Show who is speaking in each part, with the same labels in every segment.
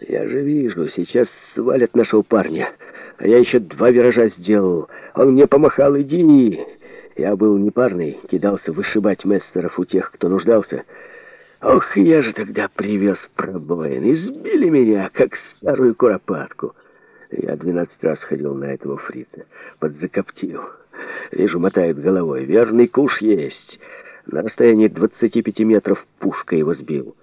Speaker 1: Я же вижу, сейчас свалят нашего парня. А я еще два виража сделал. Он мне помахал, иди. Я был непарный, кидался вышибать мессеров у тех, кто нуждался. Ох, я же тогда привез пробоин. Избили меня, как старую куропатку. Я двенадцать раз ходил на этого фрица. Подзакоптил. Вижу, мотает головой. Верный куш есть. На расстоянии 25 метров пушка его сбил.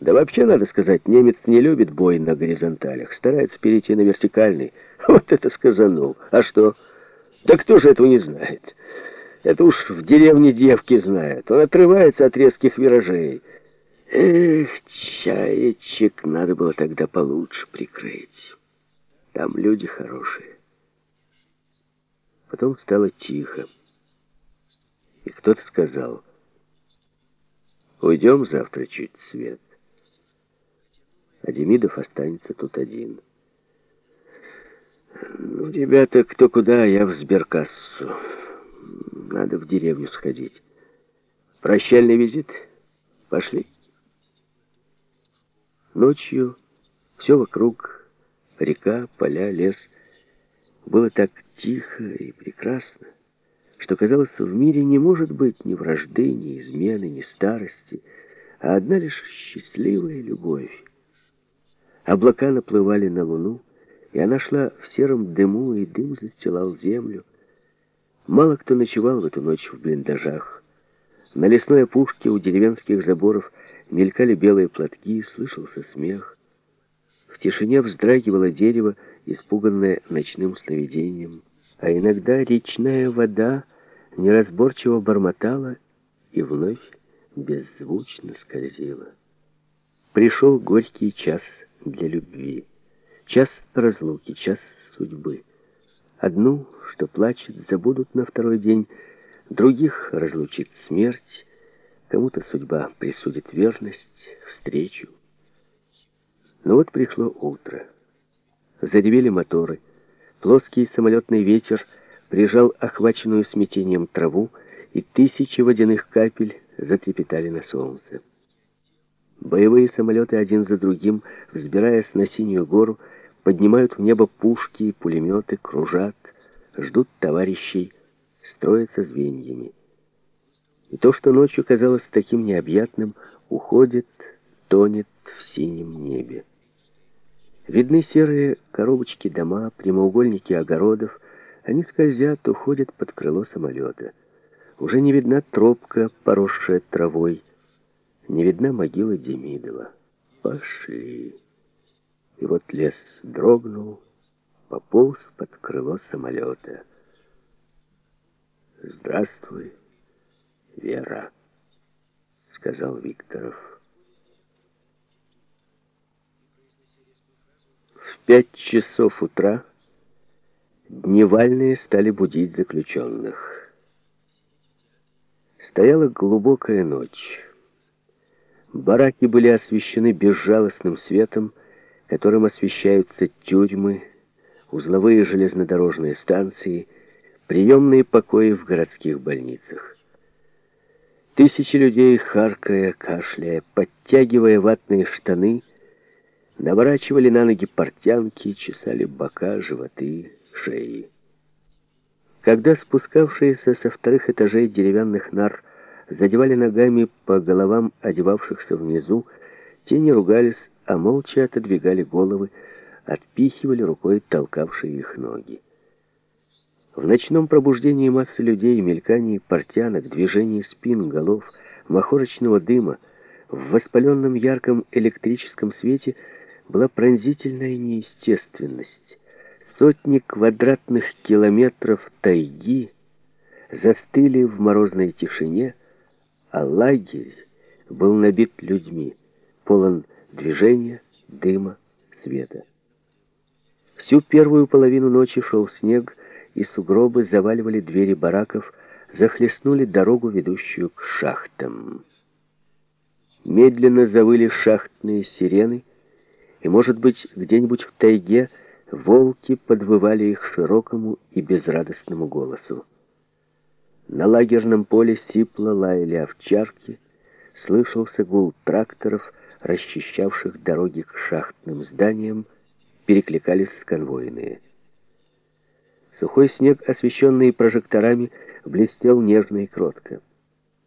Speaker 1: Да вообще, надо сказать, немец не любит бой на горизонталях. Старается перейти на вертикальный. Вот это сказанул. А что? Да кто же этого не знает? Это уж в деревне девки знают. Он отрывается от резких виражей. Эх, чаечек надо было тогда получше прикрыть. Там люди хорошие. Потом стало тихо. И кто-то сказал, «Уйдем завтра чуть свет» а Демидов останется тут один. Ну, ребята, кто куда, я в сберкассу. Надо в деревню сходить. Прощальный визит? Пошли. Ночью все вокруг, река, поля, лес, было так тихо и прекрасно, что, казалось, в мире не может быть ни вражды, ни измены, ни старости, а одна лишь счастливая любовь. Облака наплывали на луну, и она шла в сером дыму, и дым застилал землю. Мало кто ночевал в эту ночь в блиндажах. На лесной опушке у деревенских заборов мелькали белые платки, слышался смех. В тишине вздрагивало дерево, испуганное ночным сновидением. А иногда речная вода неразборчиво бормотала и вновь беззвучно скользила. Пришел горький час — для любви. Час разлуки, час судьбы. Одну, что плачет, забудут на второй день, других разлучит смерть, кому-то судьба присудит верность, встречу. Но вот пришло утро. Заревели моторы. Плоский самолетный ветер прижал охваченную смятением траву, и тысячи водяных капель затрепетали на солнце. Боевые самолеты один за другим, взбираясь на синюю гору, поднимают в небо пушки и пулеметы, кружат, ждут товарищей, строятся звеньями. И то, что ночью казалось таким необъятным, уходит, тонет в синем небе. Видны серые коробочки дома, прямоугольники огородов. Они скользят, уходят под крыло самолета. Уже не видна тропка, поросшая травой, не видна могила Демидова. Пошли. И вот лес дрогнул, пополз под крыло самолета. «Здравствуй, Вера», — сказал Викторов. В пять часов утра дневальные стали будить заключенных. Стояла глубокая ночь. Бараки были освещены безжалостным светом, которым освещаются тюрьмы, узловые железнодорожные станции, приемные покои в городских больницах. Тысячи людей, харкая, кашляя, подтягивая ватные штаны, наворачивали на ноги портянки, чесали бока, животы, шеи. Когда спускавшиеся со вторых этажей деревянных нар задевали ногами по головам одевавшихся внизу, те не ругались, а молча отодвигали головы, отпихивали рукой толкавшие их ноги. В ночном пробуждении массы людей, мелькании портянок, движении спин, голов, махорочного дыма, в воспаленном ярком электрическом свете была пронзительная неестественность. Сотни квадратных километров тайги застыли в морозной тишине, а лагерь был набит людьми, полон движения, дыма, света. Всю первую половину ночи шел снег, и сугробы заваливали двери бараков, захлестнули дорогу, ведущую к шахтам. Медленно завыли шахтные сирены, и, может быть, где-нибудь в тайге волки подвывали их широкому и безрадостному голосу. На лагерном поле сипло лаяли овчарки, слышался гул тракторов, расчищавших дороги к шахтным зданиям, перекликались конвойные. Сухой снег, освещенный прожекторами, блестел нежно и кротко.